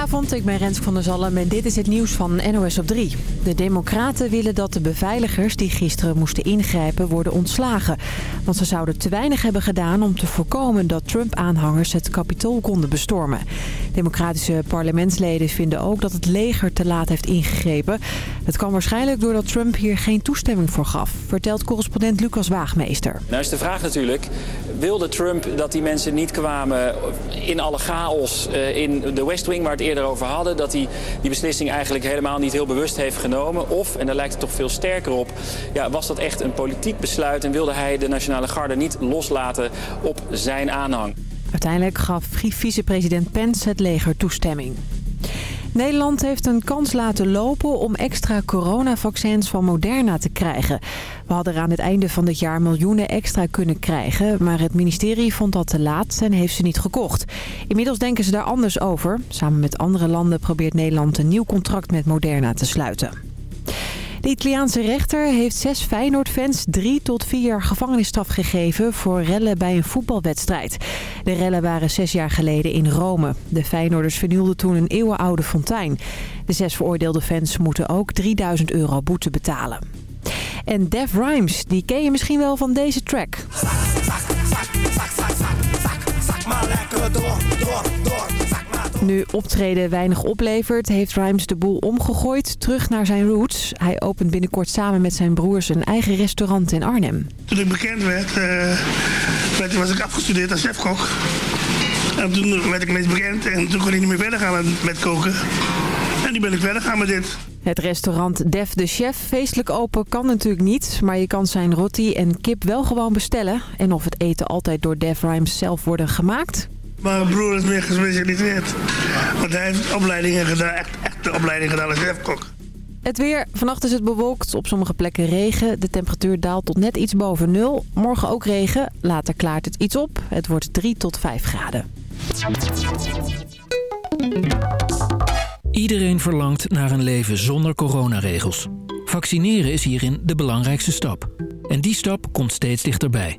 Goedenavond, ik ben Rens van der Zalm en dit is het nieuws van NOS op 3. De democraten willen dat de beveiligers die gisteren moesten ingrijpen worden ontslagen. Want ze zouden te weinig hebben gedaan om te voorkomen dat Trump-aanhangers het kapitool konden bestormen. Democratische parlementsleden vinden ook dat het leger te laat heeft ingegrepen. Het kwam waarschijnlijk doordat Trump hier geen toestemming voor gaf, vertelt correspondent Lucas Waagmeester. Nou is de vraag natuurlijk, wilde Trump dat die mensen niet kwamen in alle chaos eh, in de West Wing waar we het eerder over hadden, dat hij die beslissing eigenlijk helemaal niet heel bewust heeft genomen? Of, en daar lijkt het toch veel sterker op, ja, was dat echt een politiek besluit en wilde hij de Nationale Garde niet loslaten op zijn aanhang? Uiteindelijk gaf vicepresident Pence het leger toestemming. Nederland heeft een kans laten lopen om extra coronavaccins van Moderna te krijgen. We hadden er aan het einde van dit jaar miljoenen extra kunnen krijgen... maar het ministerie vond dat te laat en heeft ze niet gekocht. Inmiddels denken ze daar anders over. Samen met andere landen probeert Nederland een nieuw contract met Moderna te sluiten. De Italiaanse rechter heeft zes Feyenoord-fans drie tot vier jaar gevangenisstraf gegeven voor rellen bij een voetbalwedstrijd. De rellen waren zes jaar geleden in Rome. De Feyenoorders vernielden toen een eeuwenoude fontein. De zes veroordeelde fans moeten ook 3000 euro boete betalen. En Def Rhymes, die ken je misschien wel van deze track. Nu optreden weinig oplevert, heeft Rhymes de boel omgegooid, terug naar zijn roots. Hij opent binnenkort samen met zijn broers een eigen restaurant in Arnhem. Toen ik bekend werd, uh, was ik afgestudeerd als chefkok. En toen werd ik ineens bekend en toen kon ik niet meer verder gaan met, met koken. En nu ben ik verder gaan met dit. Het restaurant Def de Chef feestelijk open kan natuurlijk niet. Maar je kan zijn roti en kip wel gewoon bestellen. En of het eten altijd door Def Rhymes zelf worden gemaakt... Mijn broer is meer gespecialiseerd. Want hij heeft opleidingen gedaan, echt, echt de opleiding gedaan als chefkok. Het weer. Vannacht is het bewolkt. Op sommige plekken regen. De temperatuur daalt tot net iets boven nul. Morgen ook regen. Later klaart het iets op. Het wordt 3 tot 5 graden. Iedereen verlangt naar een leven zonder coronaregels. Vaccineren is hierin de belangrijkste stap. En die stap komt steeds dichterbij.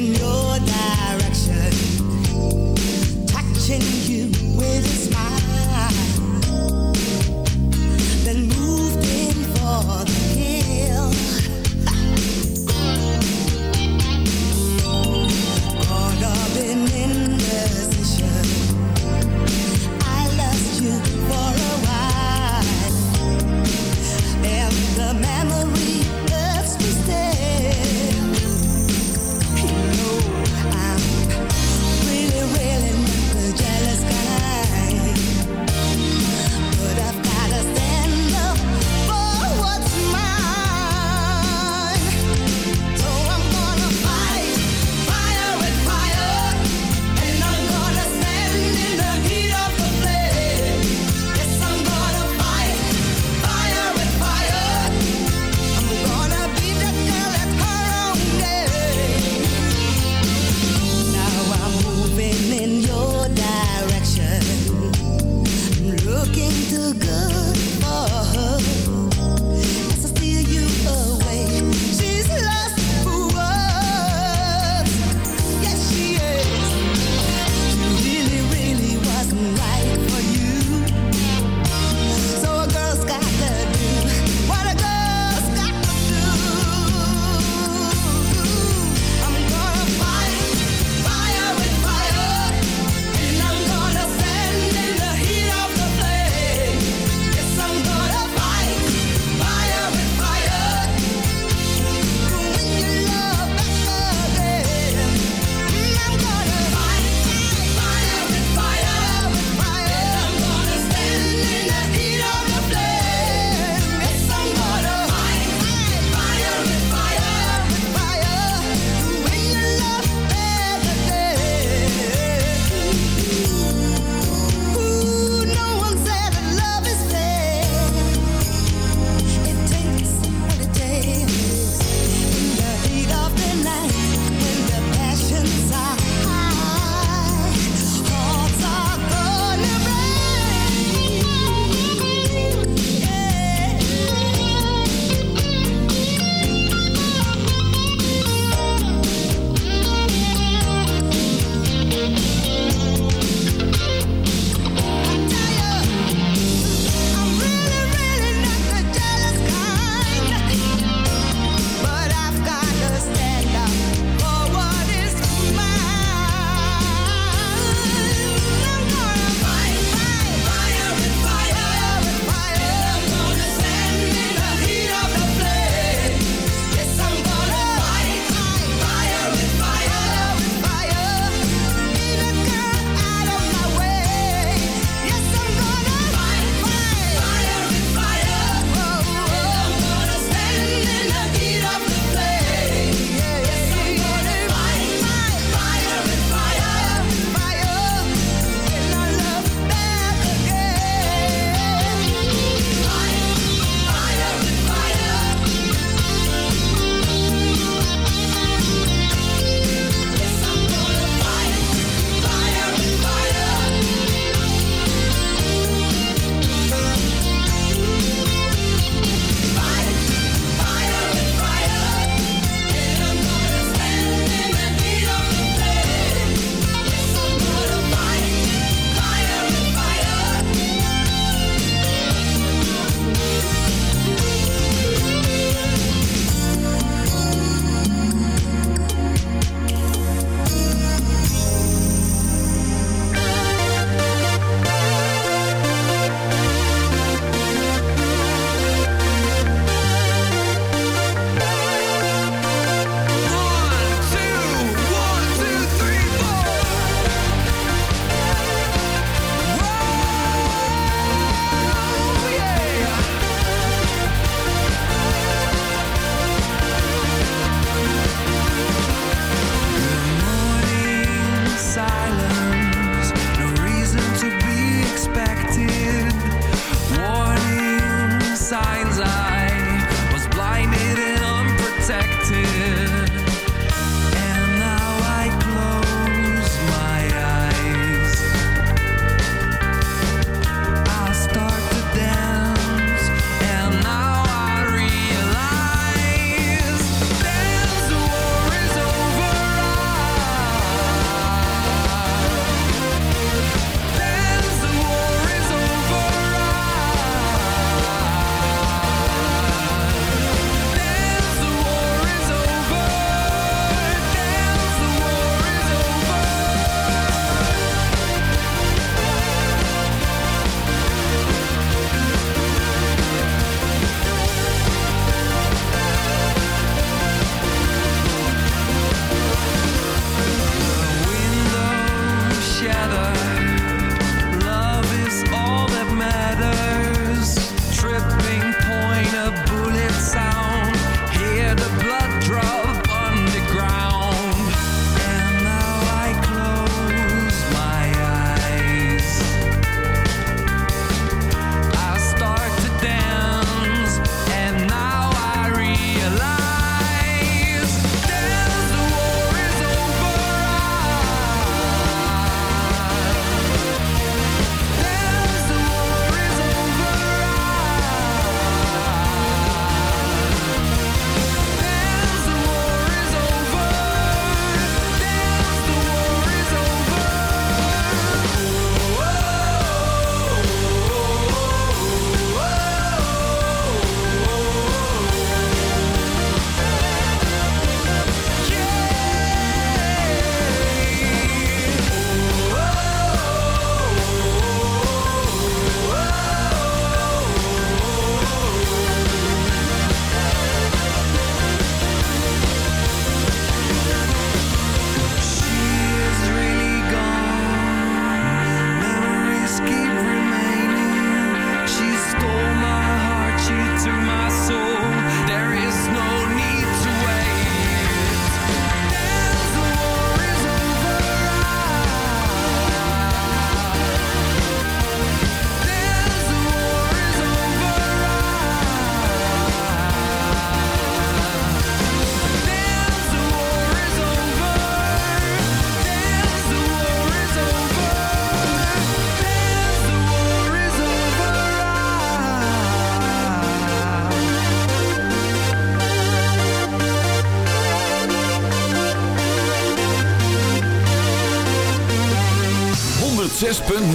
In your direction, touching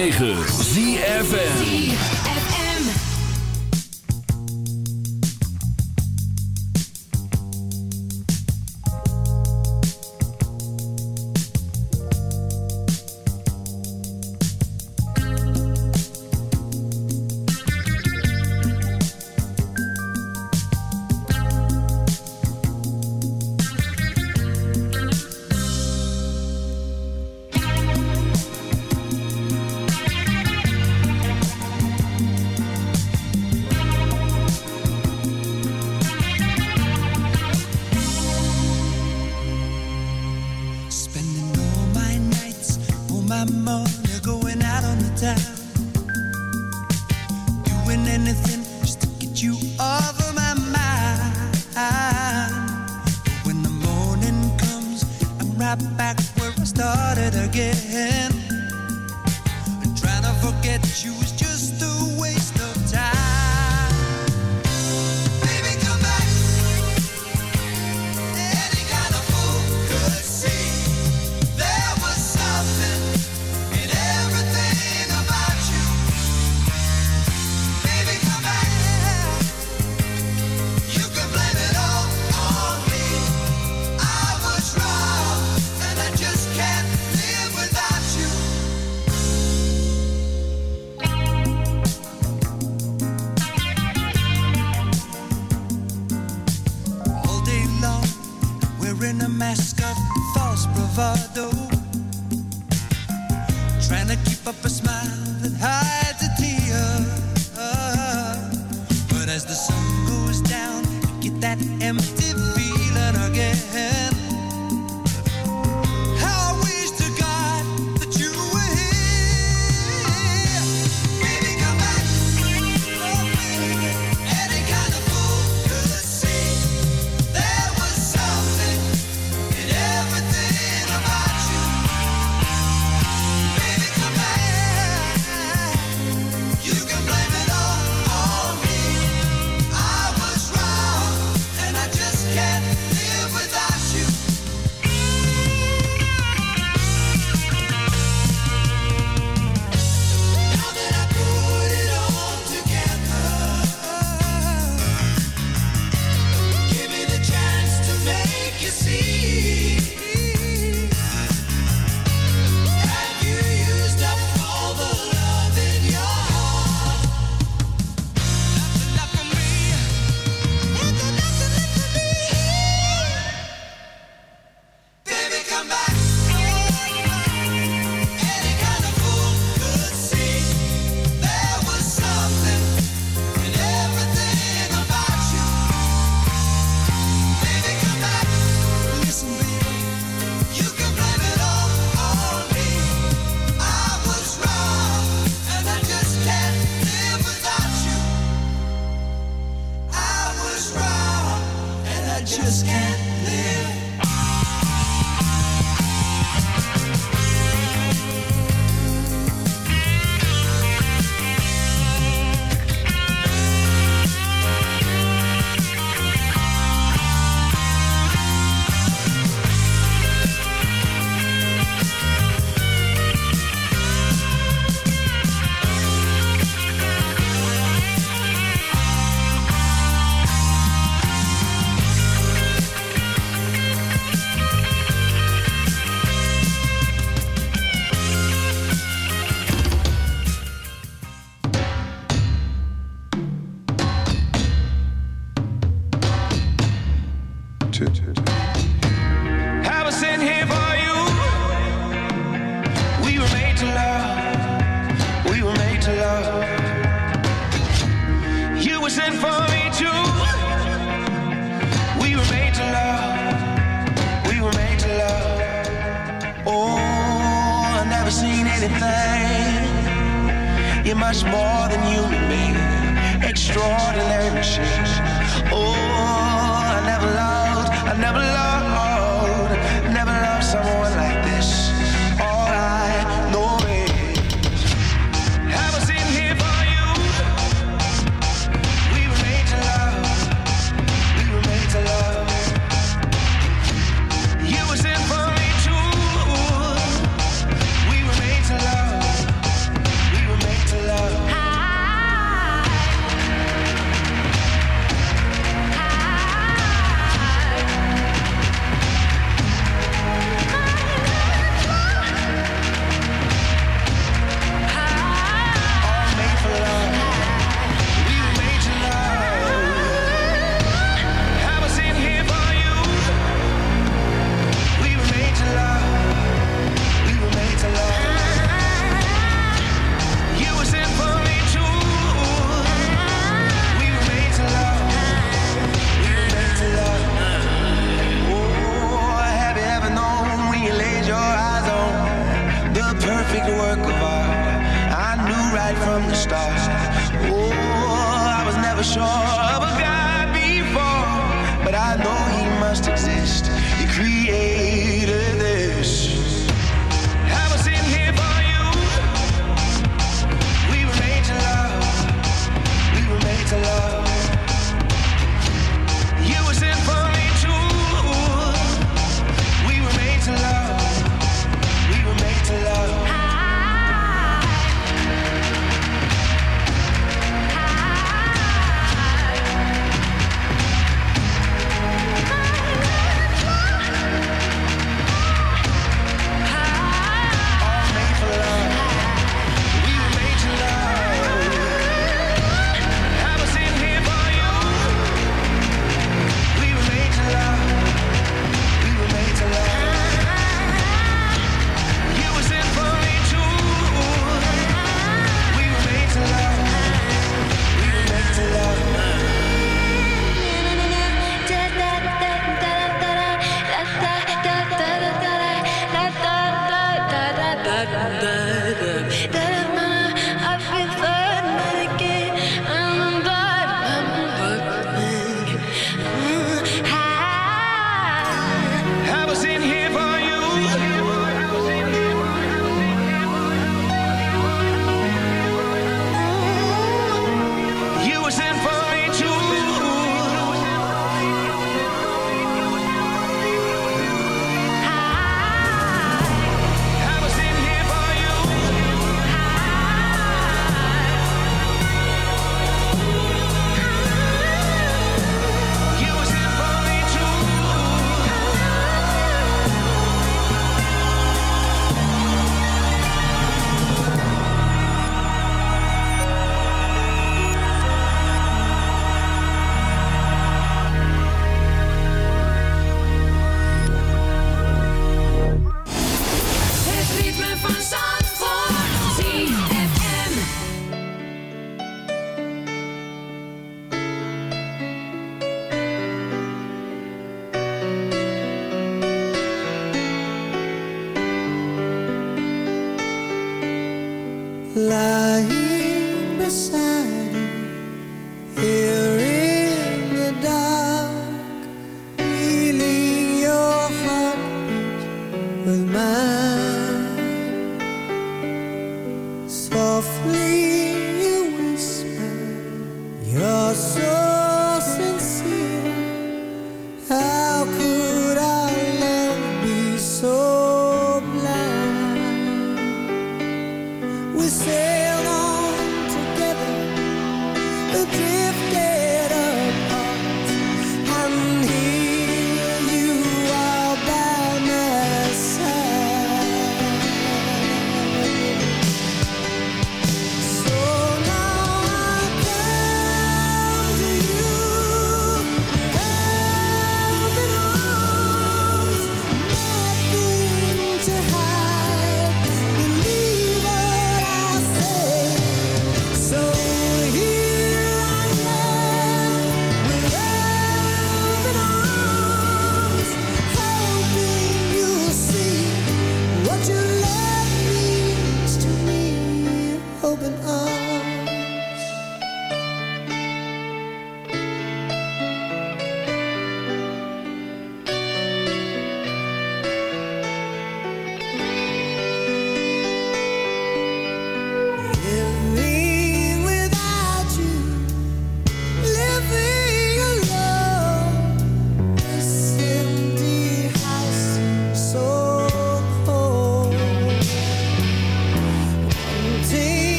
9. to love. We were made to love. You were sent for me too. We were made to love. We were made to love. Oh, I've never seen anything. You're much more than human being. Extraordinary machine.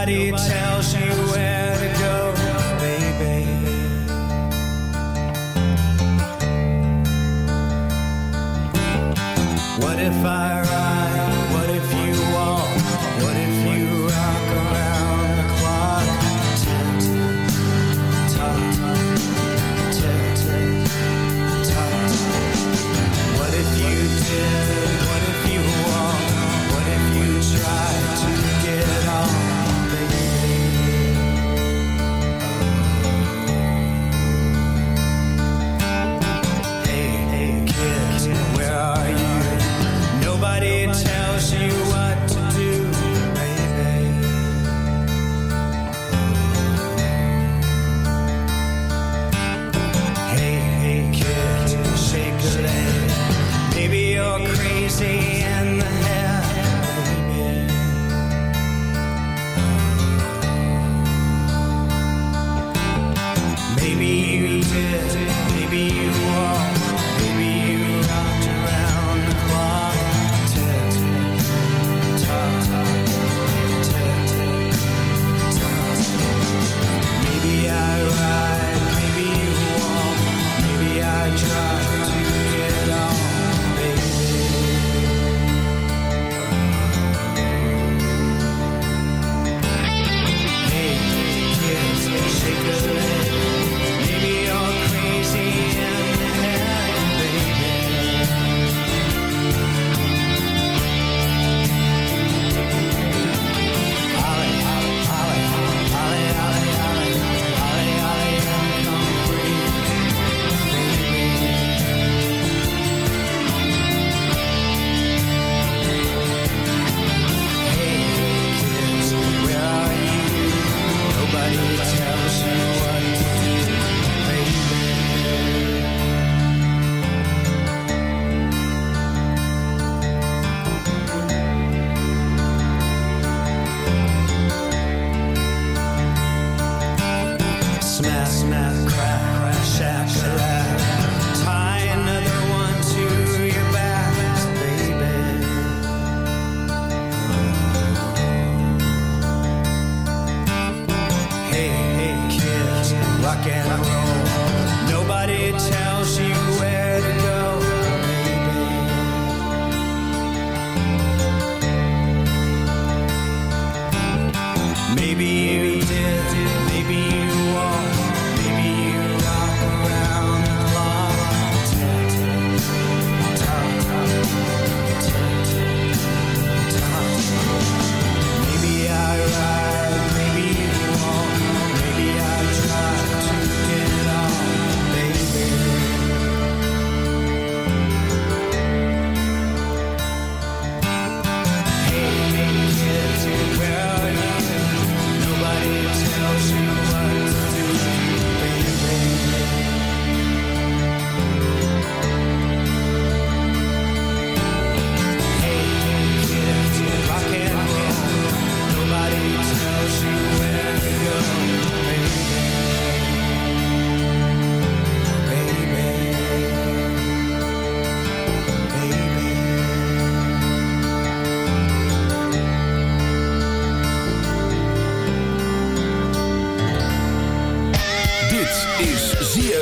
Nobody, Nobody.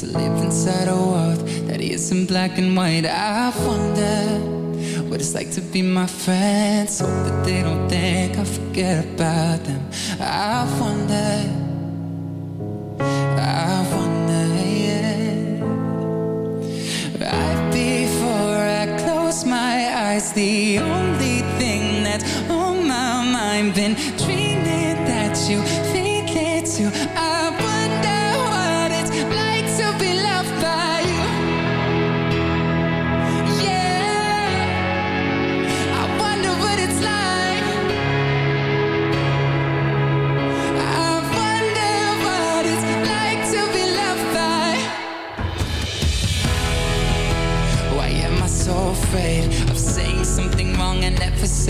to live inside a world that isn't black and white? I wonder what it's like to be my friends. Hope that they don't think I forget about them. I wonder, I wonder, yeah. Right before I close my eyes, the only thing that's on my mind been dreaming that you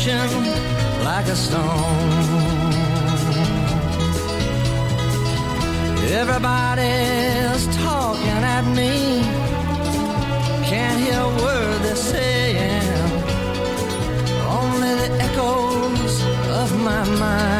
ocean like a stone. Everybody's talking at me. Can't hear a word they're saying. Only the echoes of my mind.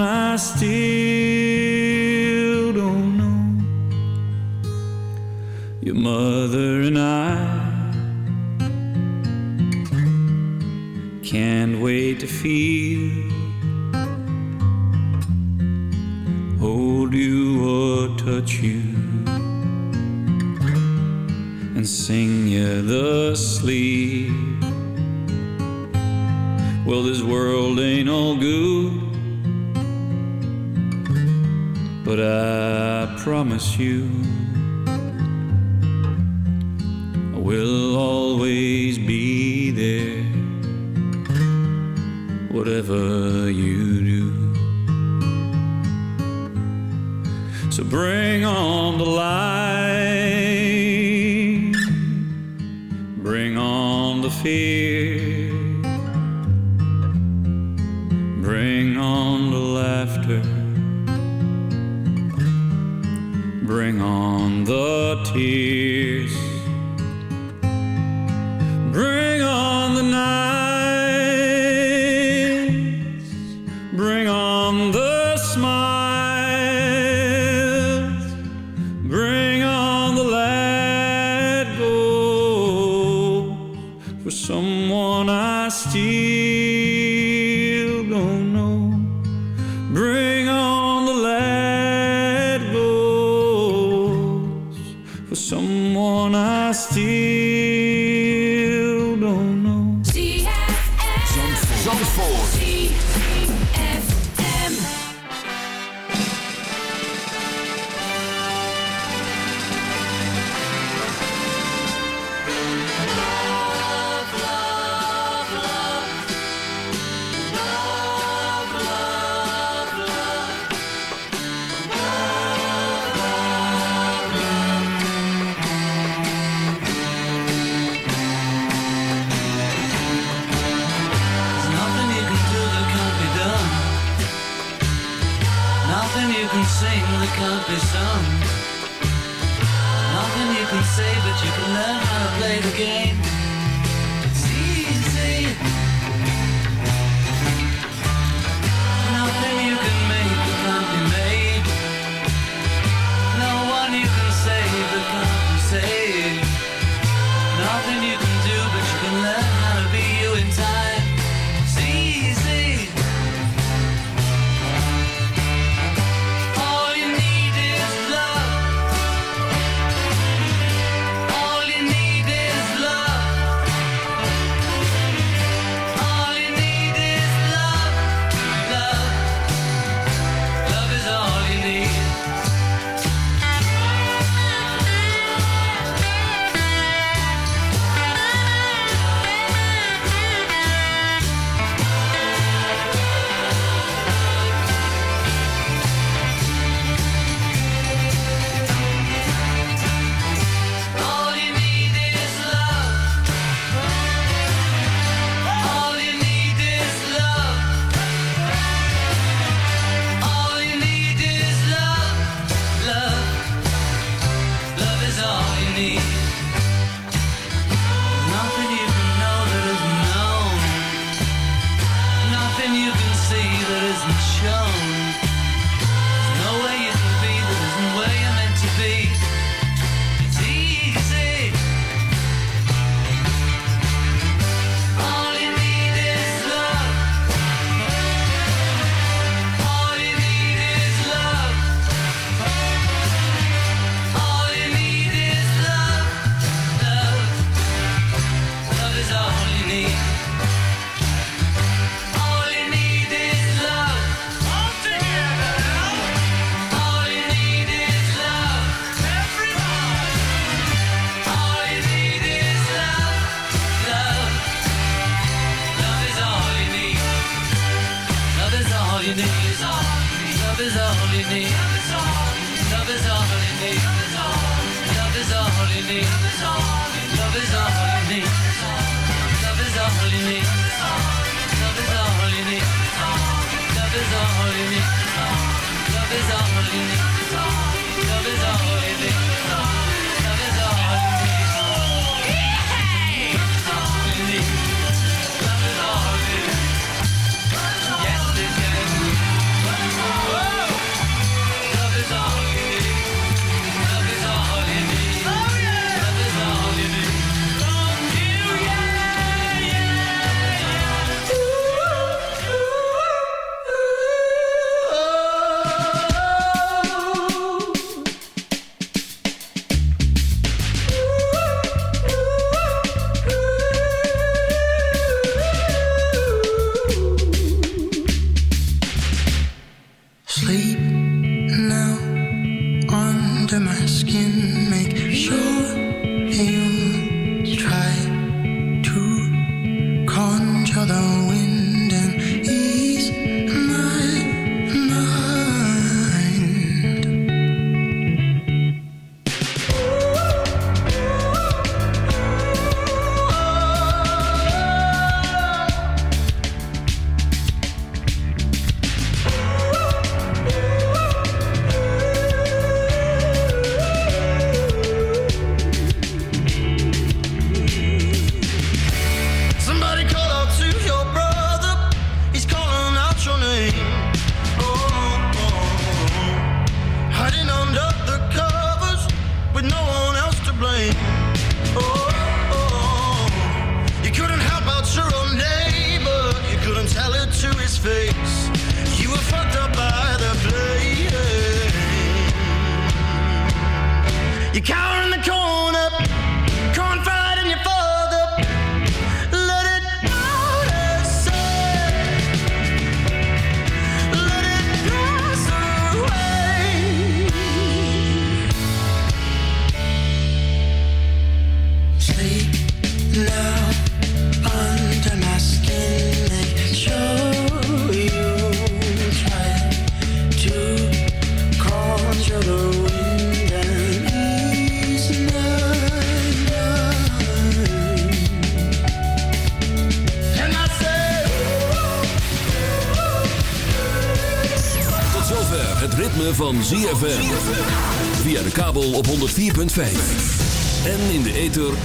I still don't know. Your mother and I can't wait to feel. promise you.